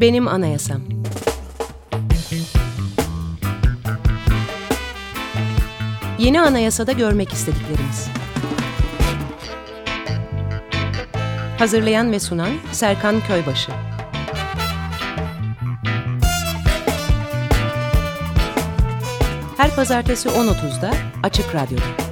Benim Anayasam Yeni anayasada görmek istediklerimiz. Hazırlayan ve sunan Serkan Köybaşı. Her pazartesi 10.30'da Açık Radyo'da.